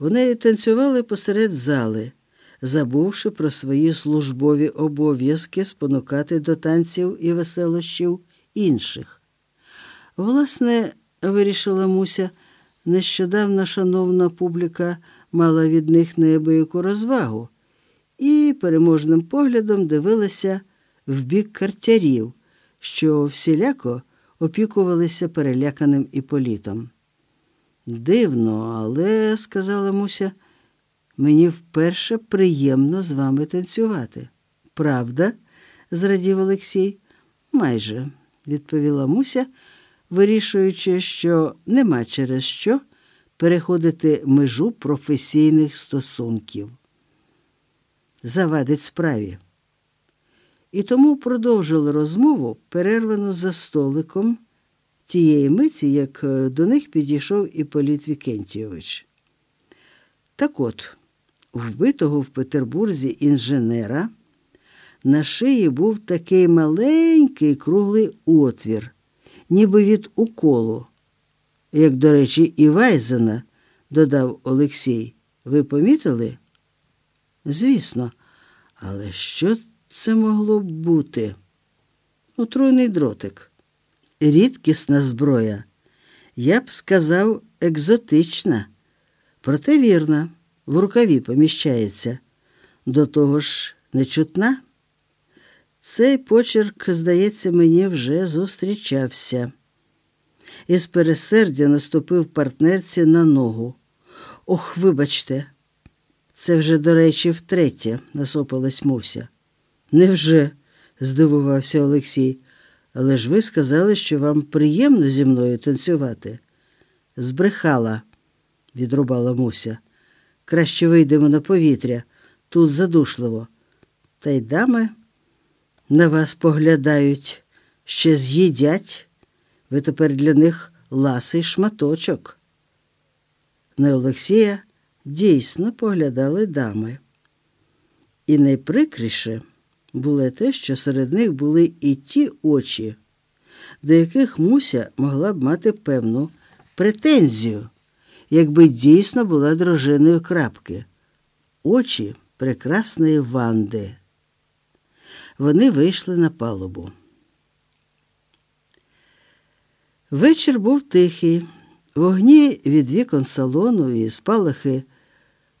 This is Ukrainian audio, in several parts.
Вони танцювали посеред зали, забувши про свої службові обов'язки спонукати до танців і веселощів інших. Власне, вирішила Муся, нещодавно шановна публіка мала від них неабияку розвагу і переможним поглядом дивилася в бік картярів, що всіляко опікувалися переляканим іполітом. Дивно, але, сказала Муся, мені вперше приємно з вами танцювати. Правда? зрадів Олексій. Майже, відповіла Муся, вирішуючи, що нема через що переходити межу професійних стосунків. Завадить справі. І тому продовжили розмову, перервану за столиком тієї миті, як е, до них підійшов Іполіт Вікентійович. Так от, вбитого в Петербурзі інженера на шиї був такий маленький круглий отвір, ніби від уколу. Як, до речі, і Вайзена, додав Олексій. Ви помітили? Звісно, але що це могло бути? Отруйний дротик рідкісна зброя. Я б сказав, екзотична, проте вірна, в рукаві поміщається. До того ж, нечутна. Цей почерк, здається, мені вже зустрічався. Із пересердя наступив партнерці на ногу. Ох, вибачте, це вже, до речі, втретє, насопилась Муся. Невже? здивувався Олексій. Але ж ви сказали, що вам приємно зі мною танцювати. Збрехала, відрубала Муся. Краще вийдемо на повітря, тут задушливо. Та й дами на вас поглядають, ще з'їдять. Ви тепер для них ласий шматочок. На Олексія дійсно поглядали дами. І найприкріше було те, що серед них були і ті очі, до яких Муся могла б мати певну претензію, якби дійсно була дружиною крапки, очі прекрасної Ванди. Вони вийшли на палубу. Вечір був тихий, вогні від вікон салону і спалахи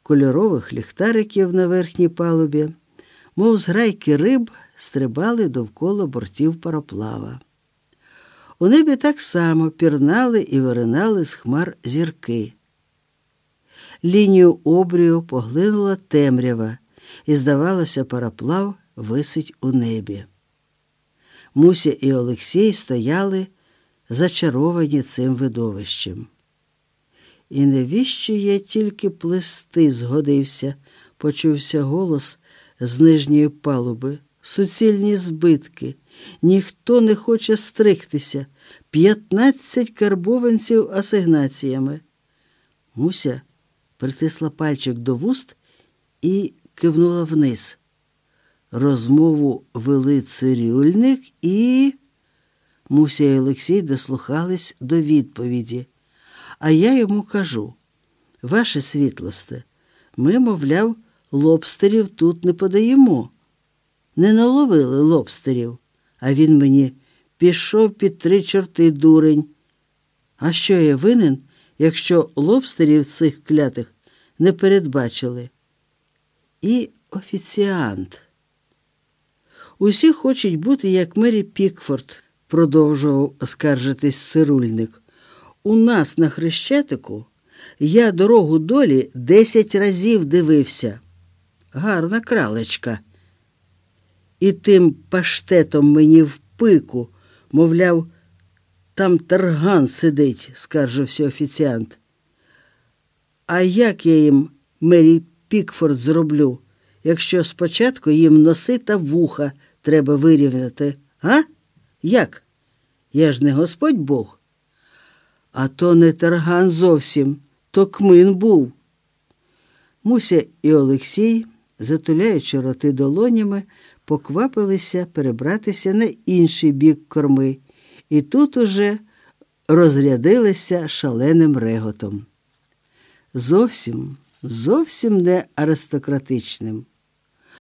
кольорових ліхтариків на верхній палубі мов зграйки риб, стрибали довкола бортів пароплава. У небі так само пірнали і виринали з хмар зірки. Лінію обрію поглинула темрява, і, здавалося, пароплав висить у небі. Муся і Олексій стояли зачаровані цим видовищем. І навіщо я тільки плести згодився, почувся голос з нижньої палуби, суцільні збитки, ніхто не хоче стригтися, п'ятнадцять карбованців асигнаціями. Муся притисла пальчик до вуст і кивнула вниз. Розмову вели цирюльник і. Муся і Олексій дослухались до відповіді. А я йому кажу, ваше світлосте, ми, мовляв, лобстерів тут не подаємо. Не наловили лобстерів, а він мені пішов під три чорти дурень. А що я винен, якщо лобстерів цих клятих не передбачили? І офіціант. Усі хочуть бути, як Мері Пікфорд, продовжував скаржитись цирульник. У нас на хрещатику я дорогу долі десять разів дивився гарна кралечка. І тим паштетом мені в пику, мовляв, там тарган сидить, скаржився офіціант. А як я їм Мері Пікфорд зроблю, якщо спочатку їм носи та вуха треба вирівняти, а? Як? Я ж не Господь Бог. А то не тарган зовсім, то кмин був. Муся і Олексій затуляючи роти долонями, поквапилися перебратися на інший бік корми, і тут уже розрядилися шаленим реготом. Зовсім зовсім не аристократичним.